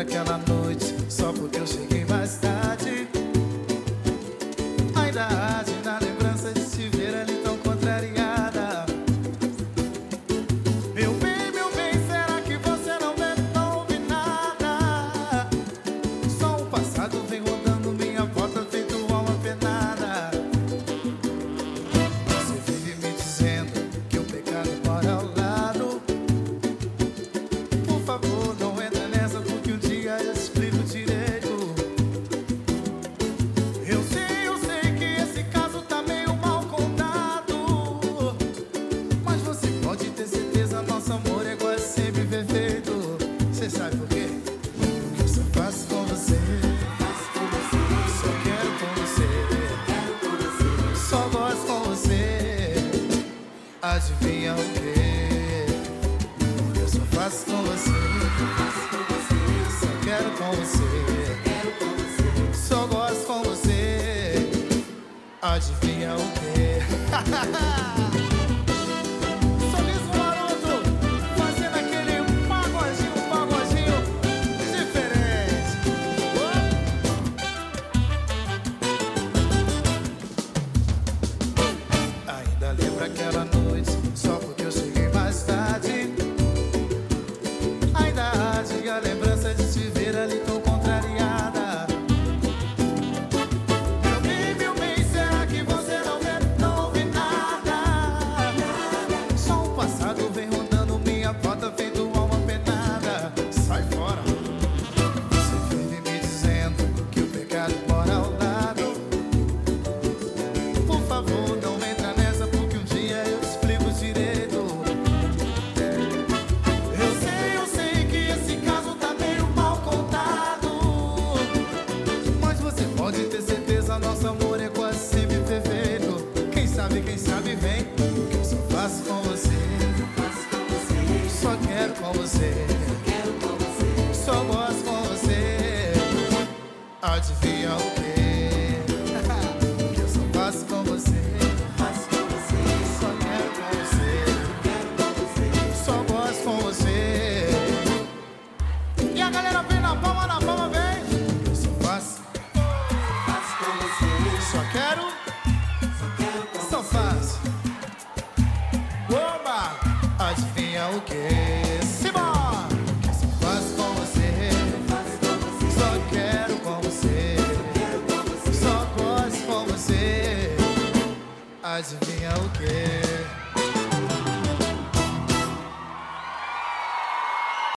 aquela noite. faço com você. Só quero com você. Só gosto com você. Adivinha o quê? passado. com quero com você. Só gosto com você. Adivinha o quê? Que eu só faço com você. Só quero com você. Só gosto com você. E a galera vem na palma, na palma vem. Eu só faço. Faço com você. Só quero. Só quero com você. Só faço. Oba! Adivinha o quê? Adivinha o quê?